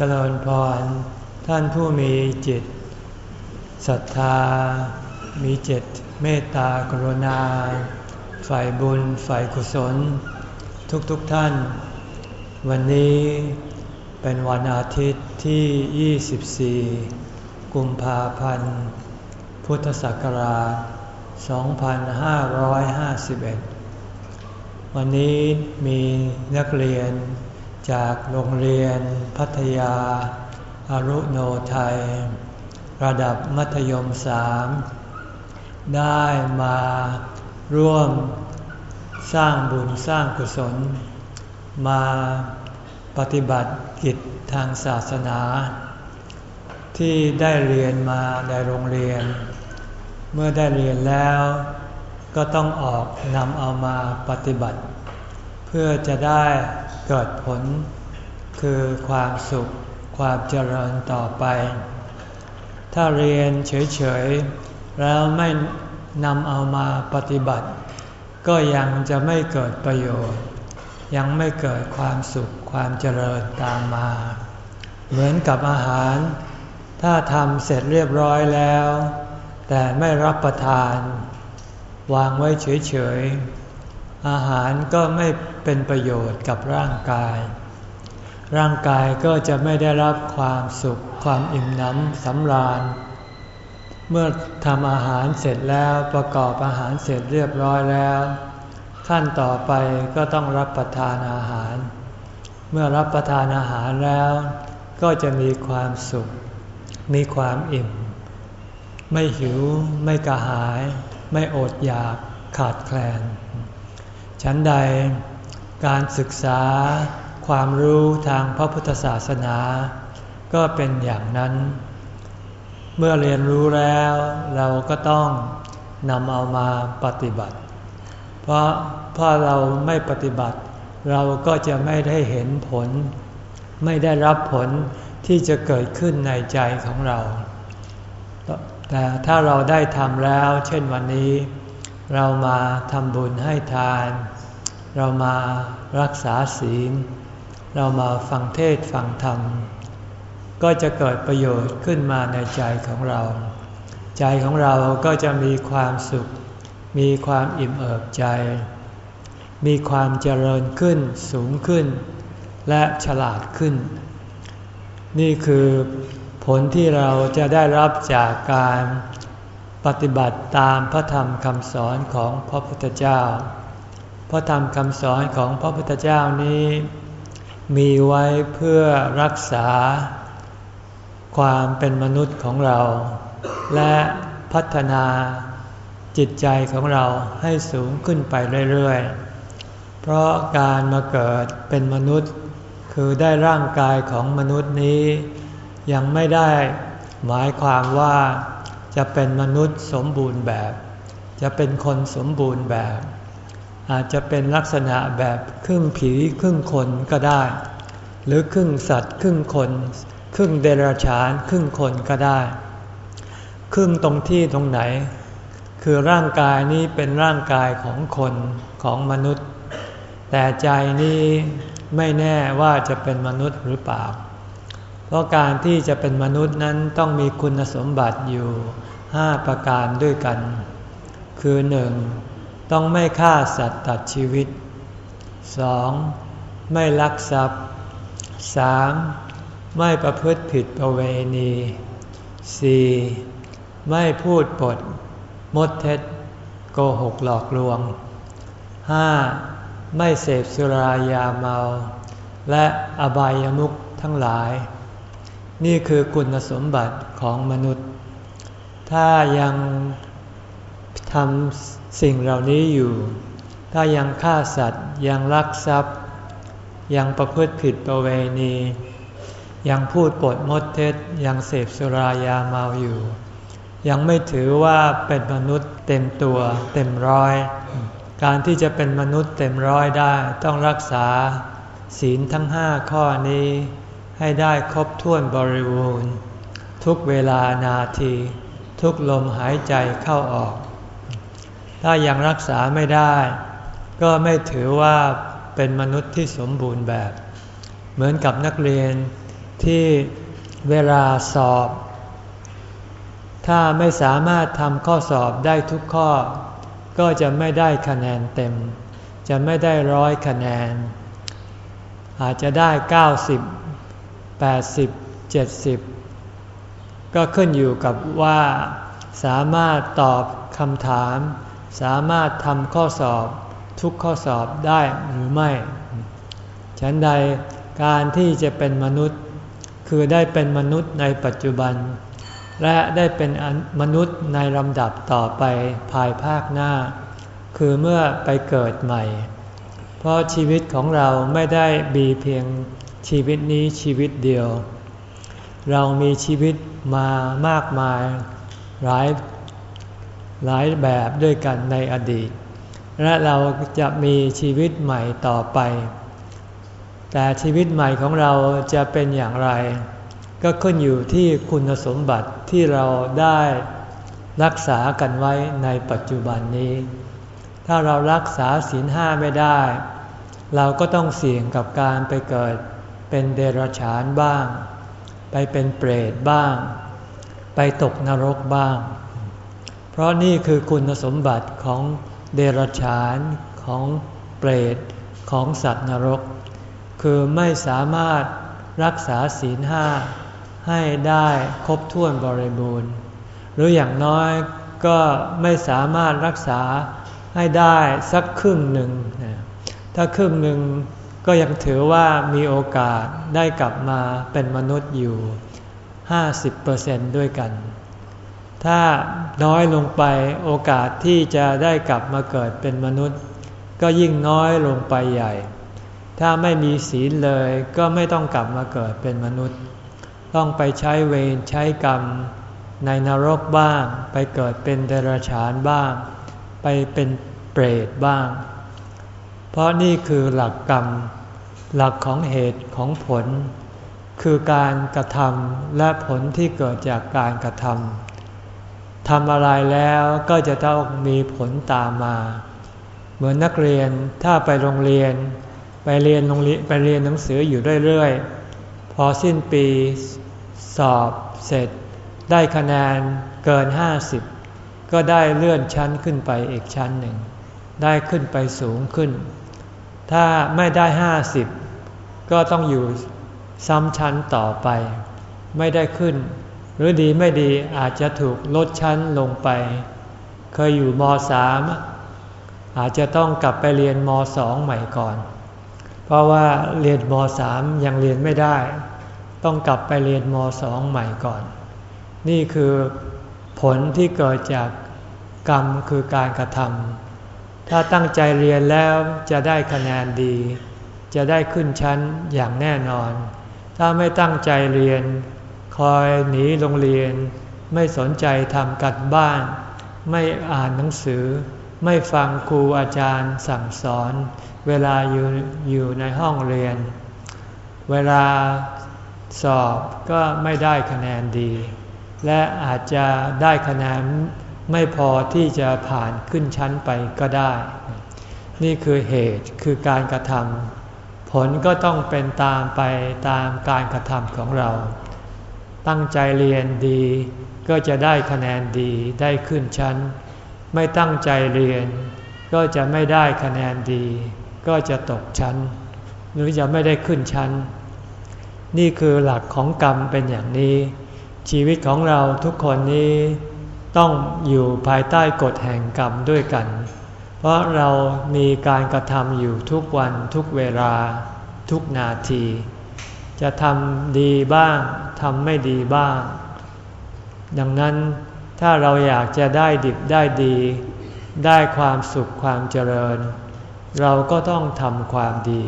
เจริญพร ท่านผู้มีจิตศรัทธา มีจิตเมตตากรุณา ฝ่ายบุญฝ่ายกุศล ทุกๆทท่าน วันนี้เป็นวันอาทิตย์ที่ 24 กุมภาพันธ์ พุทธศักราช 2551 วันนี้มีนักเรียน จากโรงเรียน พัทยาอารุโนไทย ระดับมัธยมสามได้มาร่วมสร้างบุญสร้างกุศล มาปฏิบัติกิจทางศาสนา ที่ได้เรียนมาในโรงเรียน เมื่อได้เรียนแล้วก็ต้องออกนำเอามาปฏิบัติ เพื่อจะได้เกิดผล คือความสุข ความเจริญต่อไป ถ้าเรียนเฉยๆ แล้วไม่นำเอามาปฏิบัติ ก็ยังจะไม่เกิดประโยชน์ ยังไม่เกิดความสุขความเจริญตามมา เหมือนกับอาหาร ถ้าทำเสร็จเรียบร้อยแล้ว แต่ไม่รับประทาน วางไว้เฉยๆ อาหารก็ไม่เป็นประโยชน์กับร่างกาย ร่างกายก็จะไม่ได้รับความสุข ความอิ่มหนำสำราญ เมื่อทำอาหารเสร็จแล้วประกอบอาหารเสร็จเรียบร้อยแล้ว ขั้นต่อไปก็ต้องรับประทานอาหาร เมื่อรับประทานอาหารแล้ว ก็จะมีความสุข มีความอิ่ม ไม่หิว ไม่กระหาย ไม่อดอยากขาดแคลน ฉันใดการศึกษาความรู้ทางพระพุทธศาสนา ก็เป็นอย่างนั้น เมื่อเรียนรู้แล้วเราก็ต้องนำเอามาปฏิบัติ เพราะถ้าเราไม่ปฏิบัติ เราก็จะไม่ได้เห็นผล ไม่ได้รับผลที่จะเกิดขึ้นในใจของเรา แต่ถ้าเราได้ทำแล้ว เช่นวันนี้ เรามาทำบุญให้ทาน เรามารักษาศีล เรามาฟังเทศฟังธรรม ก็จะเกิดประโยชน์ขึ้นมาในใจของเรา ใจของเราก็จะมีความสุข มีความอิ่มเอิบใจ มีความเจริญขึ้นสูงขึ้น และฉลาดขึ้น นี่คือผลที่เราจะได้รับจากการ ปฏิบัติตามพระธรรมคำสอนของพระพุทธเจ้า พระธรรมคำสอนของพระพุทธเจ้านี้ มีไว้เพื่อรักษา ความเป็นมนุษย์ของเรา และพัฒนาจิตใจของเราให้สูงขึ้นไปเรื่อยๆ เพราะการมาเกิดเป็นมนุษย์ คือได้ร่างกายของมนุษย์นี้ ยังไม่ได้หมายความว่า จะเป็นมนุษย์สมบูรณ์แบบ จะเป็นคนสมบูรณ์แบบ อาจจะเป็นลักษณะแบบครึ่งผีครึ่งคนก็ได้ หรือครึ่งสัตว์ครึ่งคน ครึ่งเดรัจฉานครึ่งคนก็ได้ ครึ่งตรงที่ตรงไหน คือร่างกายนี้เป็นร่างกายของคนของมนุษย์ แต่ใจนี้ไม่แน่ว่าจะเป็นมนุษย์หรือเปล่า เพราะการที่จะเป็นมนุษย์นั้นต้องมีคุณสมบัติอยู่ ห้าประการด้วยกัน คือหนึ่งต้องไม่ฆ่าสัตว์ตัดชีวิต 2. ไม่ลักทรัพย์ 3. ไม่ประพฤติผิดประเวณี 4. ไม่พูดปด มดเท็จ โกหกหลอกลวง 5. ไม่เสพสุรายาเมา และอบายามุขทั้งหลาย นี่คือคุณสมบัติของมนุษย์ ถ้ายังทำสิ่งเหล่านี้อยู่ ถ้ายังฆ่าสัตว์ ยังลักทรัพย์ ยังประพฤติผิดประเวณี ยังพูดปดมดเท็จ ยังเสพสุรายาเมาอยู่ ยังไม่ถือว่าเป็นมนุษย์เต็มตัวเต็มร้อย การที่จะเป็นมนุษย์เต็มร้อยได้ต้องรักษาศีลทั้งห้าข้อนี้ให้ได้ครบถ้วนบริบูรณ์ ทุกเวลานาที ทุกลมหายใจเข้าออก ถ้ายังรักษาไม่ได้ ก็ไม่ถือว่าเป็นมนุษย์ที่สมบูรณ์แบบ เหมือนกับนักเรียนที่เวลาสอบ ถ้าไม่สามารถทำข้อสอบได้ทุกข้อ ก็จะไม่ได้คะแนนเต็ม จะไม่ได้ร้อยคะแนน อาจจะได้ 90 80 70 ก็ขึ้นอยู่กับว่าสามารถตอบคำถาม สามารถทำข้อสอบทุกข้อสอบได้หรือไม่ ฉันใดการที่จะเป็นมนุษย์ คือได้เป็นมนุษย์ในปัจจุบัน และได้เป็นมนุษย์ในลำดับต่อไปภายภาคหน้า คือเมื่อไปเกิดใหม่ เพราะชีวิตของเราไม่ได้มีเพียงชีวิตนี้ชีวิตเดียว เรามีชีวิต มามากมายหลายหลายแบบด้วยกันในอดีต และเราจะมีชีวิตใหม่ต่อไป แต่ชีวิตใหม่ของเราจะเป็นอย่างไร ก็ขึ้นอยู่ที่คุณสมบัติที่เราได้รักษากันไว้ในปัจจุบันนี้ ถ้าเรารักษาศีลห้าไม่ได้ เราก็ต้องเสี่ยงกับการไปเกิดเป็นเดรัจฉานบ้าง ไปเป็นเปรตบ้าง ไปตกนรกบ้าง เพราะนี่คือคุณสมบัติของเดรัจฉานของเปรตของสัตว์นรก คือไม่สามารถรักษาศีลห้าให้ได้ครบถ้วนบริบูรณ์ หรืออย่างน้อยก็ไม่สามารถรักษาให้ได้สักครึ่งหนึ่ง ถ้าครึ่งหนึ่ง ก็ยังถือว่ามีโอกาสได้กลับมาเป็นมนุษย์อยู่ 50%ด้วยกัน ถ้าน้อยลงไปโอกาสที่จะได้กลับมาเกิดเป็นมนุษย์ ก็ยิ่งน้อยลงไปใหญ่ ถ้าไม่มีศีลเลยก็ไม่ต้องกลับมาเกิดเป็นมนุษย์ ต้องไปใช้เวรใช้กรรม ในนรกบ้าง ไปเกิดเป็นเดรัจฉานบ้าง ไปเป็นเปรตบ้าง เพราะนี่คือหลักกรรม หลักของเหตุของผล คือการกระทำและผลที่เกิดจากการกระทำทำอะไรแล้วก็จะต้องมีผลตามมา เหมือนนักเรียนถ้าไปโรงเรียน ไปเรียนโรงเรียนไปเรียนหนังสืออยู่เรื่อยๆ พอสิ้นปีสอบเสร็จ ได้คะแนนเกิน 50 ก็ได้เลื่อนชั้นขึ้นไปอีกชั้นหนึ่ง ได้ขึ้นไปสูงขึ้น ถ้าไม่ได้50ก็ต้องอยู่ซ้ำชั้นต่อไป ไม่ได้ขึ้น หรือดีไม่ดีอาจจะถูกลดชั้นลงไป เคยอยู่มสามอาจจะต้องกลับไปเรียนมสองใหม่ก่อน เพราะว่าเรียนมสามยังเรียนไม่ได้ ต้องกลับไปเรียนมสองใหม่ก่อน นี่คือผลที่เกิดจากกรรมคือการกระทำ ถ้าตั้งใจเรียนแล้วจะได้คะแนนดี จะได้ขึ้นชั้นอย่างแน่นอน ถ้าไม่ตั้งใจเรียน คอยหนีโรงเรียน ไม่สนใจทำกัดบ้าน ไม่อ่านหนังสือ ไม่ฟังครูอาจารย์สั่งสอน เวลาอยู่อยู่ในห้องเรียน เวลาสอบก็ไม่ได้คะแนนดี และอาจจะได้คะแนน ไม่พอที่จะผ่านขึ้นชั้นไปก็ได้ นี่คือเหตุคือการกระทำผลก็ต้องเป็นตามไปตามการกระทำของเรา ตั้งใจเรียนดี ก็จะได้คะแนนดีได้ขึ้นชั้น ไม่ตั้งใจเรียน ก็จะไม่ได้คะแนนดี ก็จะตกชั้น หรือจะไม่ได้ขึ้นชั้น นี่คือหลักของกรรมเป็นอย่างนี้ ชีวิตของเราทุกคนนี้ ต้องอยู่ภายใต้กฎแห่งกรรมด้วยกัน เพราะเรามีการกระทำอยู่ทุกวันทุกเวลา ทุกนาที จะทำดีบ้างทำไม่ดีบ้าง ดังนั้นถ้าเราอยากจะได้ดิบได้ดี ได้ความสุขความเจริญ เราก็ต้องทำความดี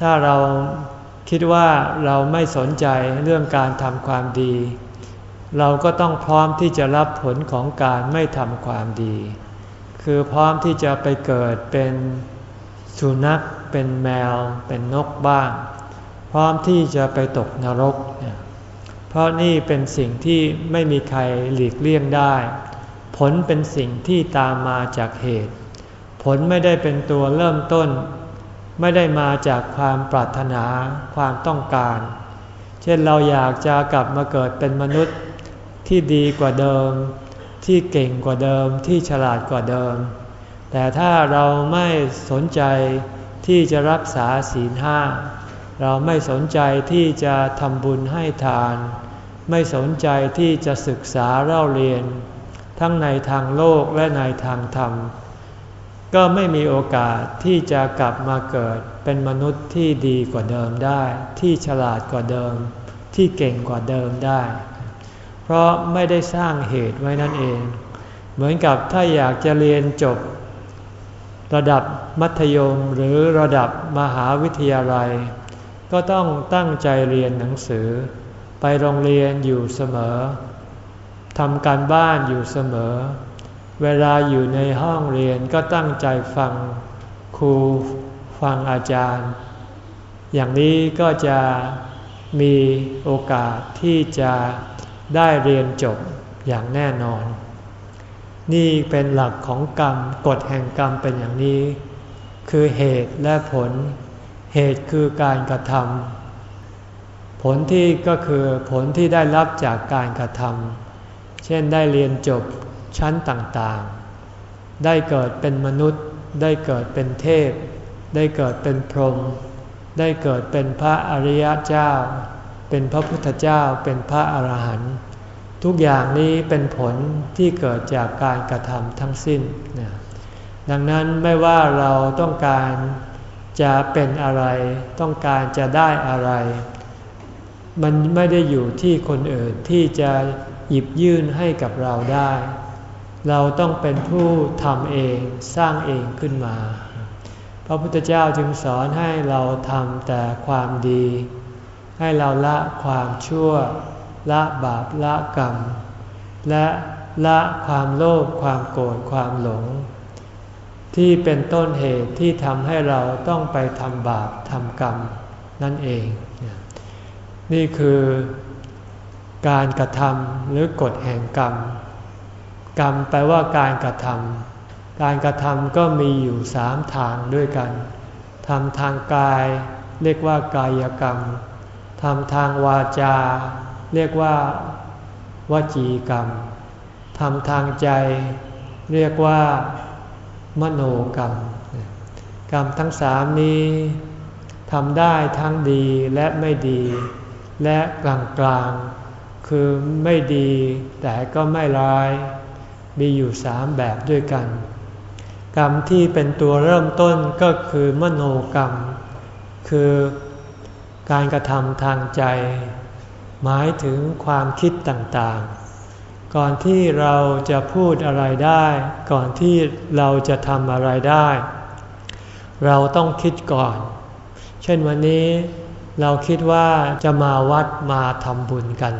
ถ้าเราคิดว่าเราไม่สนใจเรื่องการทำความดี เราก็ต้องพร้อมที่จะรับผลของการไม่ทำความดี คือพร้อมที่จะไปเกิดเป็นสุนัข เป็นแมว เป็นนกบ้าง พร้อมที่จะไปตกนรก เพราะนี่เป็นสิ่งที่ไม่มีใครหลีกเลี่ยงได้ ผลเป็นสิ่งที่ตามมาจากเหตุ ผลไม่ได้เป็นตัวเริ่มต้น ไม่ได้มาจากความปรารถนาความต้องการ เช่นเราอยากจะกลับมาเกิดเป็นมนุษย์ ที่ดีกว่าเดิม ที่เก่งกว่าเดิม ที่ฉลาดกว่าเดิม แต่ถ้าเราไม่สนใจที่จะรักษาศีลห้าเราไม่สนใจที่จะทำบุญให้ทาน ไม่สนใจที่จะศึกษาเล่าเรียน ทั้งในทางโลกและในทางธรรม ก็ไม่มีโอกาสที่จะกลับมาเกิดเป็นมนุษย์ที่ดีกว่าเดิมได้ ที่ฉลาดกว่าเดิม ที่เก่งกว่าเดิมได้ เพราะไม่ได้สร้างเหตุไว้นั่นเอง เหมือนกับถ้าอยากจะเรียนจบ ระดับมัธยมหรือระดับมหาวิทยาลัย ก็ต้องตั้งใจเรียนหนังสือ ไปโรงเรียนอยู่เสมอทำการบ้านอยู่เสมอ เวลาอยู่ในห้องเรียนก็ตั้งใจฟังครูฟังอาจารย์ อย่างนี้ก็จะมีโอกาสที่จะ ได้เรียนจบอย่างแน่นอน นี่เป็นหลักของกรรมกฎแห่งกรรมเป็นอย่างนี้ คือเหตุและผล เหตุคือการกระทำผลที่ก็คือผลที่ได้รับจากการกระทำเช่นได้เรียนจบชั้นต่างๆ ได้เกิดเป็นมนุษย์ ได้เกิดเป็นเทพ ได้เกิดเป็นพรหมได้เกิดเป็นพระอริยเจ้า เป็นพระพุทธเจ้าเป็นพระอรหันต์ทุกอย่างนี้เป็นผลที่เกิดจากการกระทำทั้งสิ้นนะดังนั้นไม่ว่าเราต้องการจะเป็นอะไร ต้องการจะได้อะไร มันไม่ได้อยู่ที่คนอื่นที่จะหยิบยื่นให้กับเราได้ เราต้องเป็นผู้ทำเองสร้างเองขึ้นมา พระพุทธเจ้าจึงสอนให้เราทำแต่ความดี ให้เราละความชั่ว ละบาปละกรรม และละความโลภความโกรธความหลง ที่เป็นต้นเหตุที่ทำให้เราต้องไปทำบาปทำกรรมนั่นเอง นี่คือการกระทำหรือกฎแห่งกรรม กรรมแปลว่าการกระทำการกระทำก็มีอยู่สามทางด้วยกันทำทางกาย เรียกว่ากายกรรม ทำทางวาจา เรียกว่าวจีกรรมทำทางใจ เรียกว่ามโนกรรม กรรมทั้งสามนี้ทำได้ทั้งดีและไม่ดี และกลางกลางคือไม่ดีแต่ก็ไม่ร้าย มีอยู่สามแบบด้วยกัน กรรมที่เป็นตัวเริ่มต้นก็คือมโนกรรม คือ การกระทำทางใจ หมายถึงความคิดต่างๆ ก่อนที่เราจะพูดอะไรได้ ก่อนที่เราจะทำอะไรได้ เราต้องคิดก่อน เช่นวันนี้เราคิดว่าจะมาวัดมาทำบุญกัน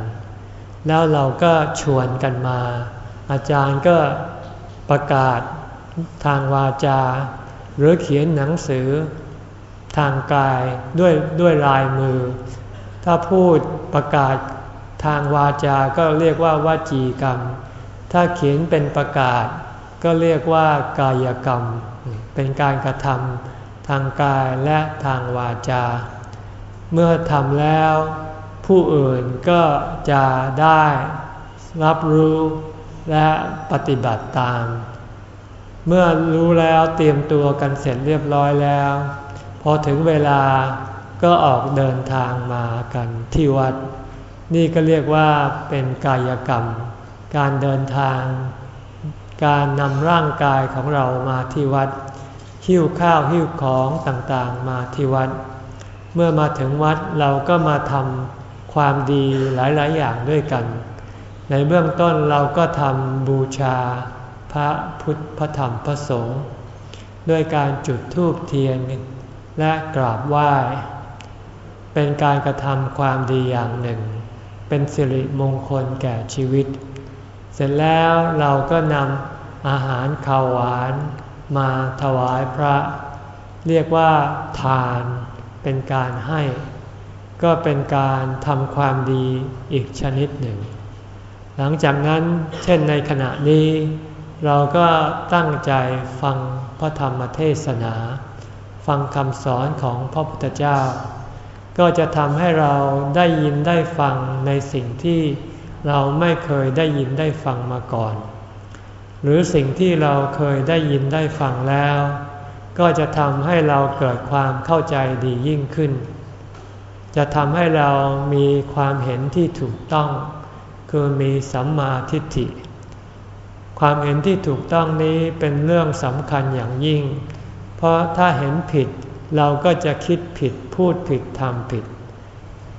แล้วเราก็ชวนกันมา อาจารย์ก็ประกาศทางวาจา หรือเขียนหนังสือ ทางกายด้วยด้วยลายมือ ถ้าพูดประกาศทางวาจาก็เรียกว่าวาจีกรรม ถ้าเขียนเป็นประกาศ ก็เรียกว่ากายกรรม เป็นการกระทำทางกายและทางวาจา เมื่อทำแล้วผู้อื่นก็จะได้รับรู้และปฏิบัติตาม เมื่อรู้แล้วเตรียมตัวกันเสร็จเรียบร้อยแล้ว พอถึงเวลาก็ออกเดินทางมากันที่วัด นี่ก็เรียกว่าเป็นกายกรรม การเดินทาง การนำร่างกายของเรามาที่วัด หิ้วข้าวหิ้วของต่างๆมาที่วัด เมื่อมาถึงวัดเราก็มาทำความดีหลายๆอย่างด้วยกัน ในเบื้องต้นเราก็ทำบูชา พระพุทธพระธรรมพระสงฆ์ด้วยการจุดธูปเทียน และกราบไหว้ เป็นการกระทำความดีอย่างหนึ่ง เป็นสิริมงคลแก่ชีวิต เสร็จแล้วเราก็นำอาหารข้าวหวานมาถวายพระ เรียกว่าทาน เป็นการให้ ก็เป็นการทำความดีอีกชนิดหนึ่ง หลังจากนั้นเช่นในขณะนี้ เราก็ตั้งใจฟังพระธรรมเทศนา ฟังคำสอนของพระพุทธเจ้า ก็จะทำให้เราได้ยินได้ฟังในสิ่งที่เราไม่เคยได้ยินได้ฟังมาก่อน หรือสิ่งที่เราเคยได้ยินได้ฟังแล้ว ก็จะทำให้เราเกิดความเข้าใจดียิ่งขึ้น จะทำให้เรามีความเห็นที่ถูกต้อง คือมีสัมมาทิฏฐิ ความเห็นที่ถูกต้องนี้เป็นเรื่องสำคัญอย่างยิ่ง ราะถ้าเห็นผิด เราก็จะคิดผิดพูดผิดทำผิด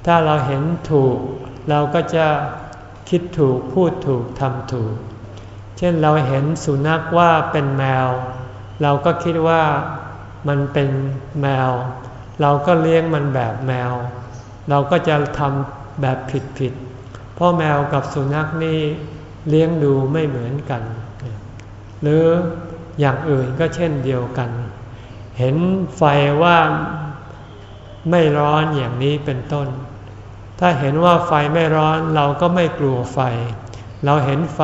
ถ้าเราเห็นถูก เราก็จะคิดถูกพูดถูกทำถูก เช่นเราเห็นสุนัขว่าเป็นแมว เราก็คิดว่ามันเป็นแมว เราก็เลี้ยงมันแบบแมว เราก็จะทำแบบผิดผิดเพราะแมวกับสุนัขนี่เลี้ยงดูไม่เหมือนกัน หรืออย่างอื่นก็เช่นเดียวกัน เห็นไฟว่าไม่ร้อนอย่างนี้เป็นต้น ถ้าเห็นว่าไฟไม่ร้อนเราก็ไม่กลัวไฟ เราเห็นไฟ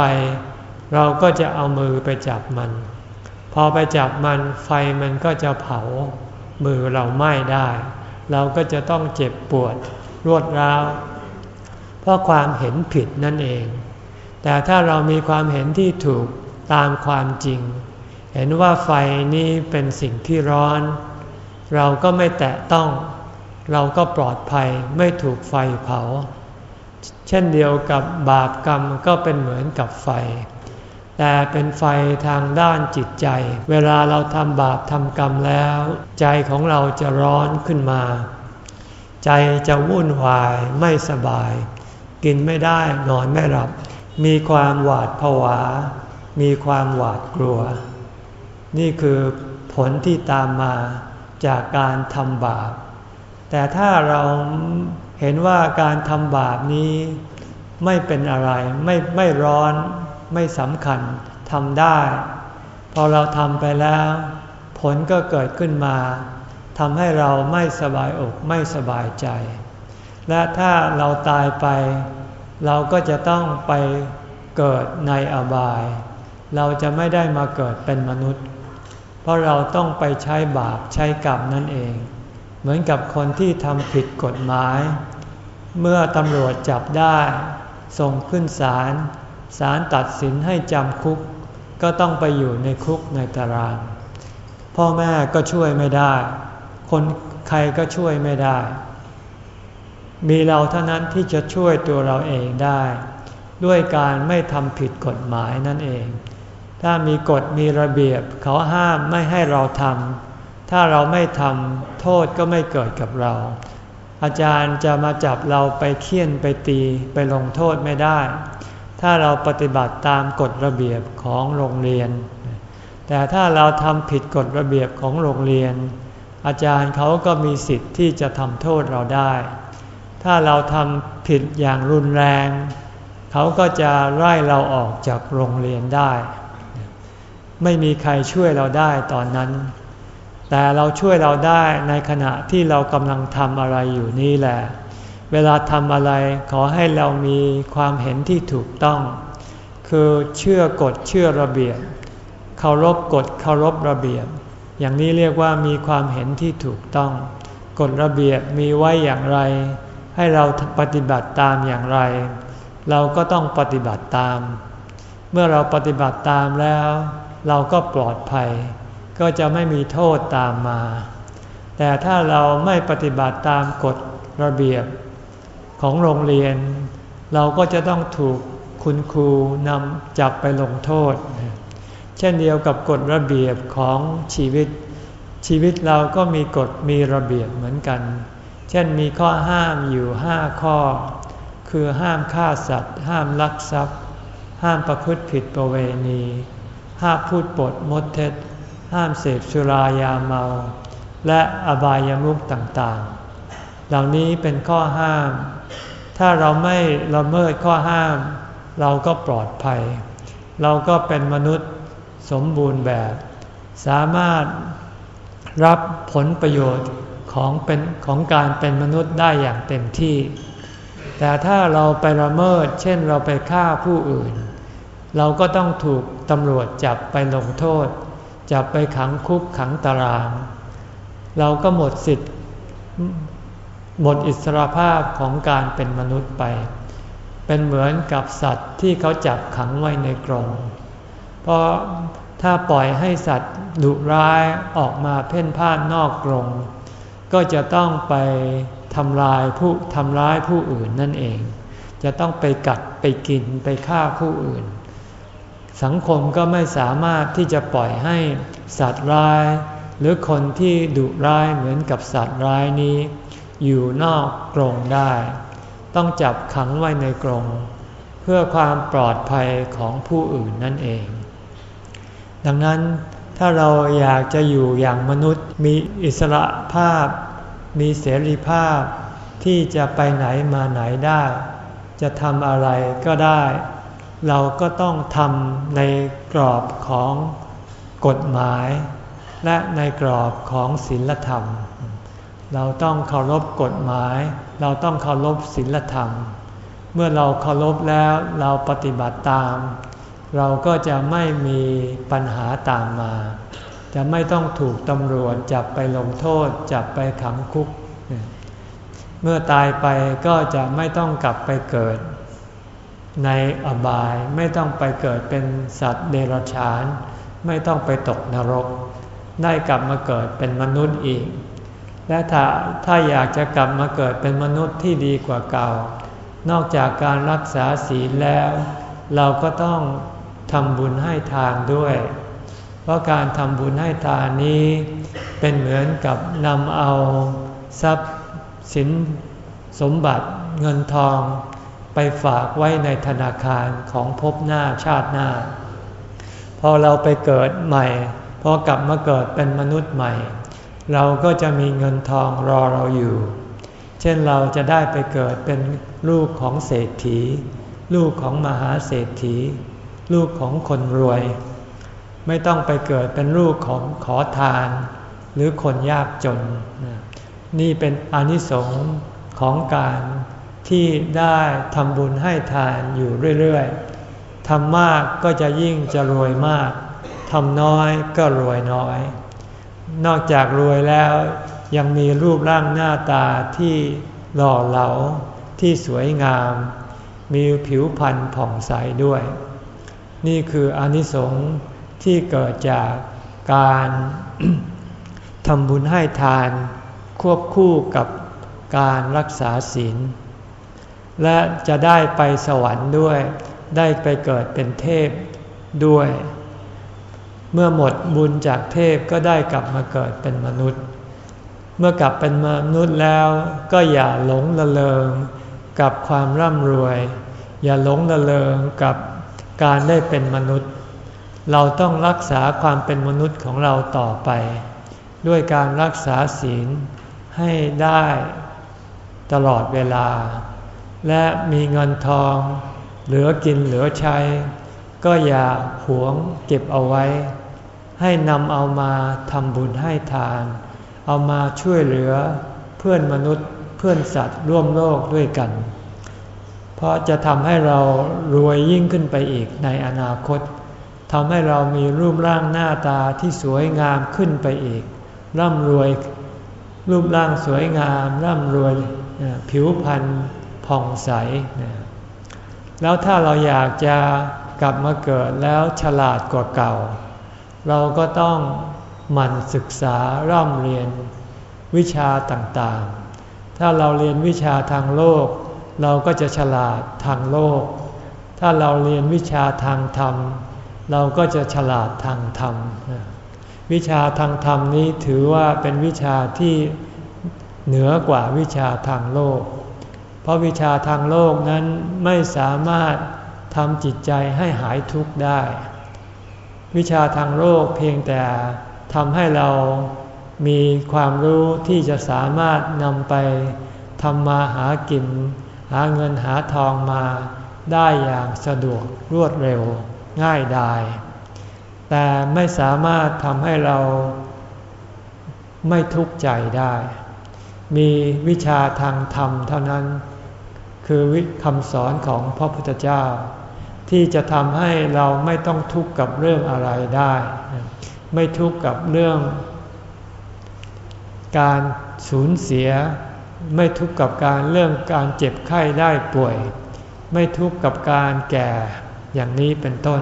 เราก็จะเอามือไปจับมัน พอไปจับมันไฟมันก็จะเผา มือเราไหม้ได้ เราก็จะต้องเจ็บปวดรวดร้าว เพราะความเห็นผิดนั่นเอง แต่ถ้าเรามีความเห็นที่ถูกตามความจริง เห็นว่าไฟนี้เป็นสิ่งที่ร้อน เราก็ไม่แตะต้อง เราก็ปลอดภัยไม่ถูกไฟเผา เช่นเดียวกับบาปกรรมก็เป็นเหมือนกับไฟ แต่เป็นไฟทางด้านจิตใจ เวลาเราทำบาปทำกรรมแล้ว ใจของเราจะร้อนขึ้นมา ใจจะวุ่นวายไม่สบาย กินไม่ได้นอนไม่หลับ มีความหวาดผวา มีความหวาดกลัว นี่คือผลที่ตามมาจากการทำบาป แต่ถ้าเราเห็นว่าการทำบาปนี้ไม่เป็นอะไรไม่ไม่ร้อนไม่สำคัญทำได้ พอเราทำไปแล้ว ผลก็เกิดขึ้นมาทำให้เราไม่สบายอกไม่สบายใจ และถ้าเราตายไป เราก็จะต้องไปเกิดในอบาย เราจะไม่ได้มาเกิดเป็นมนุษย์ เพราะเราต้องไปใช้บาปใช้กรรมนั่นเอง เหมือนกับคนที่ทำผิดกฎหมาย เมื่อตำรวจจับได้ ส่งขึ้นศาลศาลตัดสินให้จำคุก ก็ต้องไปอยู่ในคุกในตาราง พ่อแม่ก็ช่วยไม่ได้ คนใครก็ช่วยไม่ได้ มีเราเท่านั้นที่จะช่วยตัวเราเองได้ ด้วยการไม่ทำผิดกฎหมายนั่นเอง ถ้ามีกฎมีระเบียบเขาห้ามไม่ให้เราทำถ้าเราไม่ทำโทษก็ไม่เกิดกับเรา อาจารย์จะมาจับเราไปเคี่ยนไปตีไปลงโทษไม่ได้ ถ้าเราปฏิบัติตามกฎระเบียบของโรงเรียน แต่ถ้าเราทำผิดกฎระเบียบของโรงเรียน อาจารย์เขาก็มีสิทธิ์ที่จะทำโทษเราได้ ถ้าเราทำผิดอย่างรุนแรง เขาก็จะไล่เราออกจากโรงเรียนได้ ไม่มีใครช่วยเราได้ตอนนั้น แต่เราช่วยเราได้ในขณะที่เรากำลังทำอะไรอยู่นี่แหละ เวลาทำอะไรขอให้เรามีความเห็นที่ถูกต้อง คือเชื่อกฎเชื่อระเบียบเคารพกฎเคารพระเบียบ อย่างนี้เรียกว่ามีความเห็นที่ถูกต้อง กฎระเบียบมีไว้อย่างไร ให้เราปฏิบัติตามอย่างไร เราก็ต้องปฏิบัติตาม เมื่อเราปฏิบัติตามแล้ว เราก็ปลอดภัย ก็จะไม่มีโทษตามมา แต่ถ้าเราไม่ปฏิบัติตามกฎระเบียบของโรงเรียน เราก็จะต้องถูกคุณครูนำจับไปลงโทษ เช่นเดียวกับกฎระเบียบของชีวิต ชีวิตเราก็มีกฎมีระเบียบเหมือนกัน เช่นมีข้อห้ามอยู่ห้าข้อ คือห้ามฆ่าสัตว์ ห้ามลักทรัพย์ ห้ามประพฤติผิดประเวณี ห้ามพูดปดมดเท็จ ห้ามเสพสุรายาเมา และอบายามุขต่างๆ เหล่านี้เป็นข้อห้าม ถ้าเราไม่ละเมิดข้อห้าม เราก็ปลอดภัย เราก็เป็นมนุษย์สมบูรณ์แบบ สามารถรับผลประโยชน์ของเป็นของการเป็นมนุษย์ได้อย่างเต็มที่ แต่ถ้าเราไปละเมิด เช่นเราไปฆ่าผู้อื่น เราก็ต้องถูกตำรวจจับไปลงโทษ จับไปขังคุกขังตาราง เราก็หมดสิทธิ์หมดอิสรภาพของการเป็นมนุษย์ไป เป็นเหมือนกับสัตว์ที่เขาจับขังไว้ในกรง เพราะถ้าปล่อยให้สัตว์ดุร้ายออกมาเพ่นพ่านนอกกรง ก็จะต้องไปทำลายผู้ทำร้ายผู้อื่นนั่นเอง จะต้องไปกัดไปกินไปฆ่าผู้อื่น สังคมก็ไม่สามารถที่จะปล่อยให้สัตว์ร้าย หรือคนที่ดุร้ายเหมือนกับสัตว์ร้ายนี้ อยู่นอกกรงได้ ต้องจับขังไว้ในกรง เพื่อความปลอดภัยของผู้อื่นนั่นเอง ดังนั้นถ้าเราอยากจะอยู่อย่างมนุษย์มีอิสระภาพ มีเสรีภาพที่จะไปไหนมาไหนได้ จะทำอะไรก็ได้ เราก็ต้องทำในกรอบของกฎหมาย และในกรอบของศีลธรรม เราต้องเคารพกฎหมาย เราต้องเคารพศีลธรรม เมื่อเราเคารพแล้วเราปฏิบัติตาม เราก็จะไม่มีปัญหาตามมา จะไม่ต้องถูกตำรวจจับไปลงโทษจับไปขังคุก เมื่อตายไปก็จะไม่ต้องกลับไปเกิด ในอบายไม่ต้องไปเกิดเป็นสัตว์เดรัจฉาน ไม่ต้องไปตกนรก ได้กลับมาเกิดเป็นมนุษย์อีก และถ้าถ้าอยากจะกลับมาเกิดเป็นมนุษย์ที่ดีกว่าเก่า นอกจากการรักษาศีลแล้ว เราก็ต้องทำบุญให้ทานด้วย เพราะการทำบุญให้ทานนี้เป็นเหมือนกับนำเอาทรัพย์สินสมบัติเงินทอง ไปฝากไว้ในธนาคารของภพหน้าชาติหน้า พอเราไปเกิดใหม่ พอกลับมาเกิดเป็นมนุษย์ใหม่ เราก็จะมีเงินทองรอเราอยู่ เช่นเราจะได้ไปเกิดเป็นลูกของเศรษฐี ลูกของมหาเศรษฐี ลูกของคนรวย ไม่ต้องไปเกิดเป็นลูกของขอทาน หรือคนยากจน นี่เป็นอนิสงส์ของการ ที่ได้ทำบุญให้ทานอยู่เรื่อยๆ ทำมากก็จะยิ่งจะรวยมาก ทำน้อยก็รวยน้อย นอกจากรวยแล้วยังมีรูปร่างหน้าตาที่หล่อเหลาที่สวยงาม มีผิวพรรณผ่องใสด้วย นี่คืออนิสงส์ที่เกิดจากการทำบุญให้ทานควบคู่กับการรักษาศีล และจะได้ไปสวรรค์ด้วย ได้ไปเกิดเป็นเทพด้วย เมื่อหมดบุญจากเทพก็ได้กลับมาเกิดเป็นมนุษย์ เมื่อกลับเป็นมนุษย์แล้ว ก็อย่าหลงละเลงกับความร่ำรวย อย่าหลงละเลงกับการได้เป็นมนุษย์ เราต้องรักษาความเป็นมนุษย์ของเราต่อไป ด้วยการรักษาศีลให้ได้ตลอดเวลา และมีเงินทอง เหลือกินเหลือใช้ ก็อย่าหวงเก็บเอาไว้ ให้นำเอามาทำบุญให้ทาน เอามาช่วยเหลือเพื่อนมนุษย์เพื่อนสัตว์ร่วมโลกด้วยกัน เพราะจะทำให้เรารวยยิ่งขึ้นไปอีกในอนาคตทำให้เรามีรูปร่างหน้าตาที่สวยงามขึ้นไปอีก ร่ำรวย รูปร่างสวยงาม ร่ำรวยผิวพรรณ ผ่องใส แล้วถ้าเราอยากจะกลับมาเกิดแล้วฉลาดกว่าเก่า เราก็ต้องหมั่นศึกษาร่ำเรียนวิชาต่างๆ ถ้าเราเรียนวิชาทางโลก เราก็จะฉลาดทางโลก ถ้าเราเรียนวิชาทางธรรม เราก็จะฉลาดทางธรรม วิชาทางธรรมนี้ถือว่าเป็นวิชาที่เหนือกว่าวิชาทางโลก เพราะวิชาทางโลกนั้นไม่สามารถทำจิตใจให้หายทุกข์ได้ วิชาทางโลกเพียงแต่ทำให้เรามีความรู้ที่จะสามารถนำไปทำมาหากิน หาเงินหาทองมาได้อย่างสะดวกรวดเร็วง่ายดายแต่ไม่สามารถทำให้เราไม่ทุกข์ใจได้ มีวิชาทางธรรมเท่านั้น คือวิคำสอนของพระพุทธเจ้า ที่จะทำให้เราไม่ต้องทุกข์กับเรื่องอะไรได้ ไม่ทุกข์กับเรื่อง การสูญเสีย ไม่ทุกข์กับการเรื่องการเจ็บไข้ได้ป่วย ไม่ทุกข์กับการแก่อย่างนี้เป็นต้น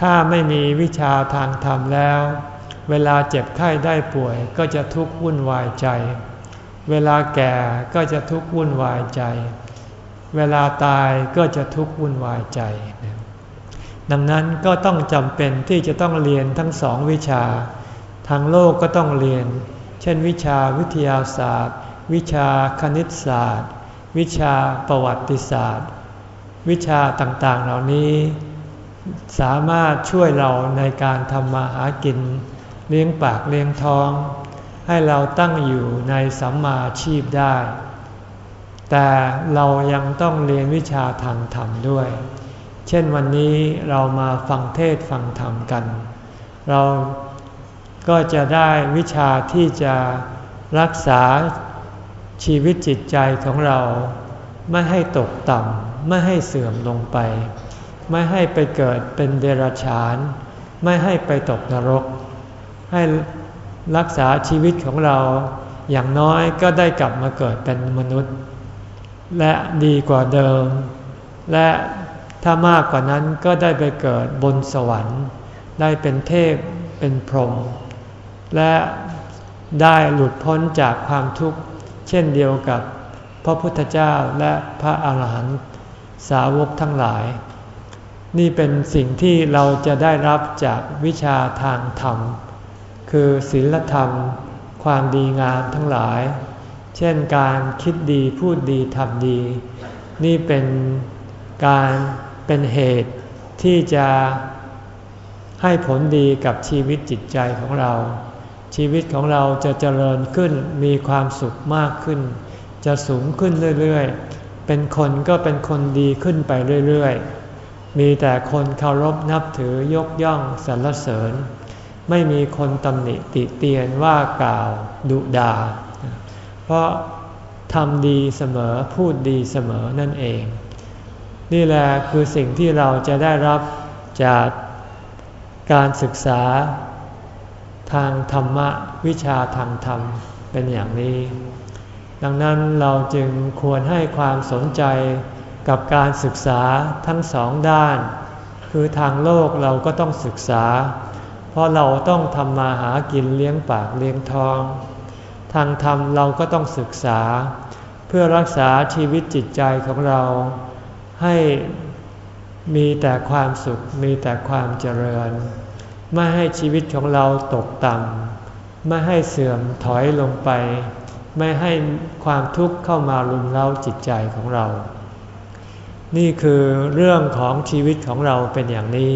ถ้าไม่มีวิชาทางธรรมแล้ว เวลาเจ็บไข้ได้ป่วยก็จะทุกข์วุ่นวายใจ เวลาแก่ก็จะทุกข์วุ่นวายใจ เวลาตายก็จะทุกข์วุ่นวายใจ ดังนั้นก็ต้องจำเป็นที่จะต้องเรียนทั้งสองวิชา ทางโลกก็ต้องเรียน เช่นวิชาวิทยาศาสตร์ วิชาคณิตศาสตร์ วิชาประวัติศาสตร์ วิชาต่างๆเหล่านี้ สามารถช่วยเราในการทำมาหากิน เลี้ยงปากเลี้ยงท้อง ให้เราตั้งอยู่ในสัมมาชีพได้ แต่เรายังต้องเรียนวิชาทางธรรมด้วย เช่นวันนี้เรามาฟังเทศฟังธรรมกัน เราก็จะได้วิชาที่จะรักษาชีวิตจิตใจของเราไม่ให้ตกต่ำไม่ให้เสื่อมลงไป ไม่ให้ไปเกิดเป็นเดรัจฉาน ไม่ให้ไปตกนรก ให้รักษาชีวิตของเราอย่างน้อยก็ได้กลับมาเกิดเป็นมนุษย์ และดีกว่าเดิม และถ้ามากกว่านั้นก็ได้ไปเกิดบนสวรรค์ ได้เป็นเทพเป็นพรหมและได้หลุดพ้นจากความทุกข์เช่นเดียวกับพระพุทธเจ้าและพระอาหารหันตสาวกทั้งหลาย นี่เป็นสิ่งที่เราจะได้รับจากวิชาทางธรรม คือศีลธรรม ความดีงามทั้งหลาย เช่นการคิดดีพูดดีทำดี นี่เป็นการเป็นเหตุที่จะให้ผลดีกับชีวิตจิตใจของเรา ชีวิตของเราจะเจริญขึ้นมีความสุขมากขึ้น จะสูงขึ้นเรื่อยๆ เป็นคนก็เป็นคนดีขึ้นไปเรื่อยๆ มีแต่คนเคารพนับถือยกย่องสรรเสริญ ไม่มีคนตำหนิติเตียนว่ากล่าวดุดา เพราะทำดีเสมอพูดดีเสมอนั่นเอง นี่แหละคือสิ่งที่เราจะได้รับจากการศึกษาทางธรรมะวิชาทางธรรมเป็นอย่างนี้ ดังนั้นเราจึงควรให้ความสนใจกับการศึกษาทั้งสองด้าน คือทางโลกเราก็ต้องศึกษา ราะเราต้องทำมาหากินเลี้ยงปากเลี้ยงท้อง ทางธรรมเราก็ต้องศึกษา เพื่อรักษาชีวิตจิตใจของเรา ให้มีแต่ความสุขมีแต่ความเจริญ ไม่ให้ชีวิตของเราตกต่ำไม่ให้เสื่อมถอยลงไป ไม่ให้ความทุกข์เข้ามารุมเร้าจิตใจของเรา นี่คือเรื่องของชีวิตของเราเป็นอย่างนี้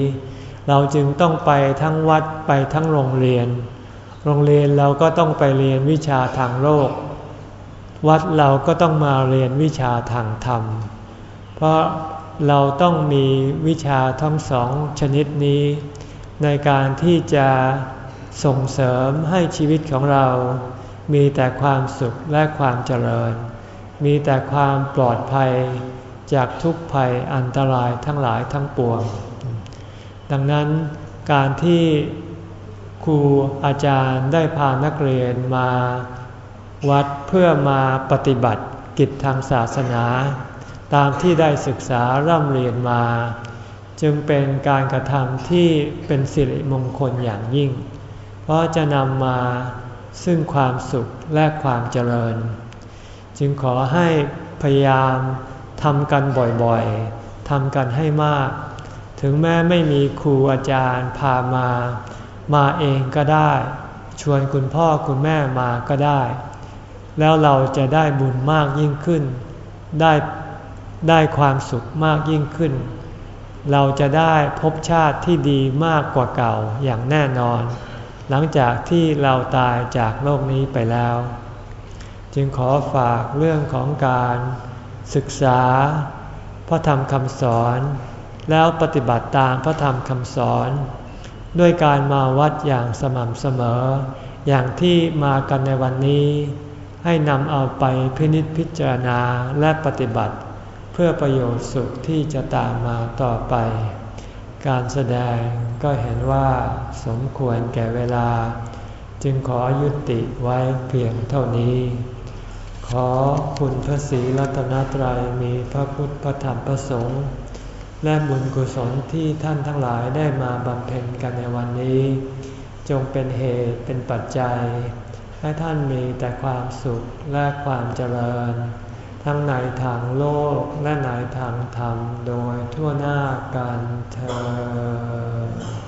เราจึงต้องไปทั้งวัดไปทั้งโรงเรียน โรงเรียนเราก็ต้องไปเรียนวิชาทางโลก วัดเราก็ต้องมาเรียนวิชาทางธรรม เพราะเราต้องมีวิชาทั้งสองชนิดนี้ ในการที่จะส่งเสริมให้ชีวิตของเรา มีแต่ความสุขและความเจริญ มีแต่ความปลอดภัยจากทุกภัยอันตรายทั้งหลายทั้งปวง ดังนั้นการที่ครูอาจารย์ได้พานักเรียนมาวัดเพื่อมาปฏิบัติกิจทางศาสนา ตามที่ได้ศึกษาร่ำเรียนมา จึงเป็นการกระทำที่เป็นสิริมงคลอย่างยิ่ง เพราะจะนำมาซึ่งความสุขและความเจริญ จึงขอให้พยายามทำกันบ่อยๆทำกันให้มาก ถึงแม้ไม่มีครูอาจารย์พามา มาเองก็ได้ ชวนคุณพ่อคุณแม่มาก็ได้ แล้วเราจะได้บุญมากยิ่งขึ้น ได้ได้ความสุขมากยิ่งขึ้น เราจะได้พบชาติที่ดีมากกว่าเก่าอย่างแน่นอน หลังจากที่เราตายจากโลกนี้ไปแล้ว จึงขอฝากเรื่องของการศึกษาพระธรรมคำสอน แล้วปฏิบัติตามพระธรรมคำสอน ด้วยการมาวัดอย่างสม่ำเสมอ อย่างที่มากันในวันนี้ ให้นำเอาไปพินิจพิจารณาและปฏิบัติ เพื่อประโยชน์สุขที่จะตามมาต่อไป การแสดงก็เห็นว่าสมควรแก่เวลา จึงขอยุติไว้เพียงเท่านี้ ขอคุณพระศรีรัตนตรัยมีพระพุทธพระธรรมพระสงฆ์ และบุญกุศลที่ท่านทั้งหลายได้มาบำเพ็ญกันในวันนี้ จงเป็นเหตุเป็นปัจจัย ให้ท่านมีแต่ความสุขและความเจริญ ทั้งในทางโลกและในทางธรรมโดยทั่วหน้ากันเธอ